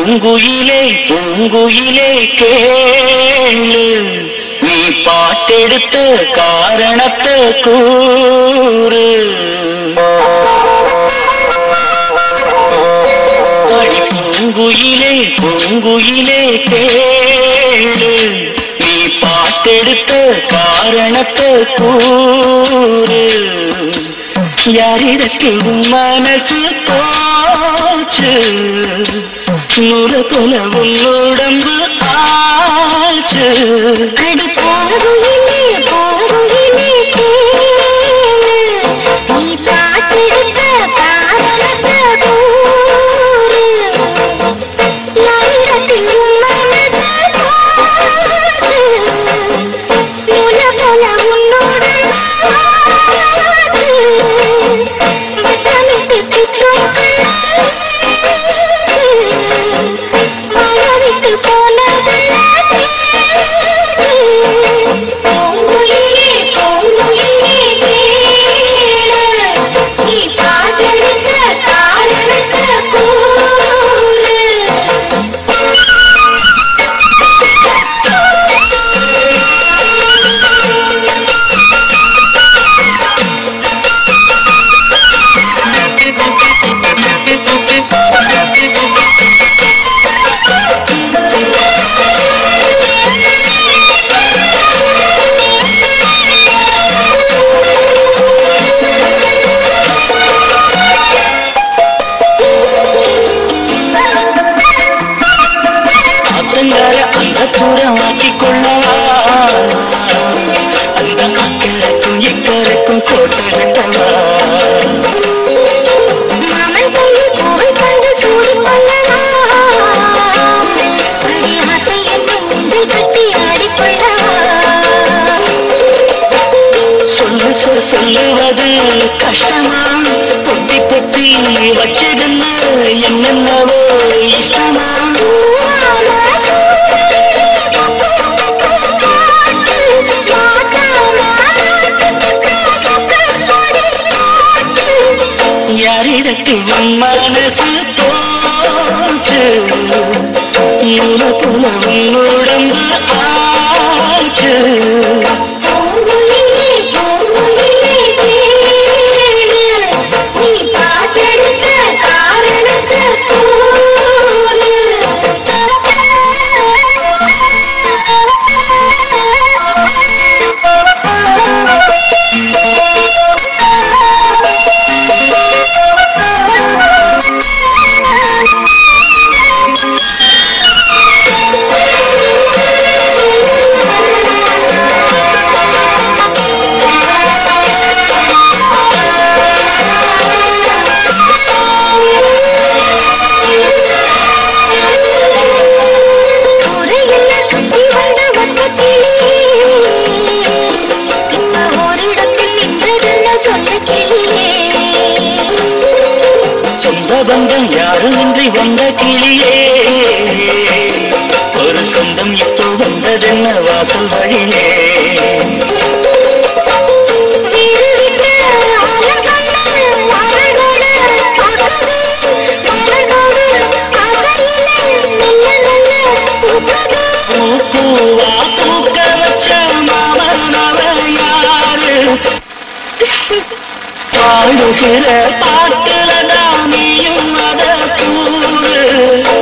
பூங்குயிலே பூங்குயிலே கேளு. நீ பாட்டெடுத்த காரணத்தை கூறு. பூங்குயிலே பூங்குயிலே கேளு. நீ பாட்டெடுத்த காரணத்தை கூறு. யாரிடத்தில் மனசு போச்சு. நூறு போல உன் உடம்பு ஆச்சு அத்தங்கார அந்த தூரமாக்கிக் கொள்ளவா அந்த அக்கறைக்கும் இக்கரைக்கும் கோட்டை கட்டவா சொல்லுவது கஷ்டமா? பொத்தி பொத்தி வச்சிருந்து என்னென்னவோ? யாரிடத்து மனசு தோற்று? நூறு போல உன் சொந்த பந்தம் யாரும் இன்றி வந்த கிளியே. ஒரு சொந்தம் இப்போ வந்ததென்ன வாசல் வழியே. பாடுகிற பாட்டுலதான்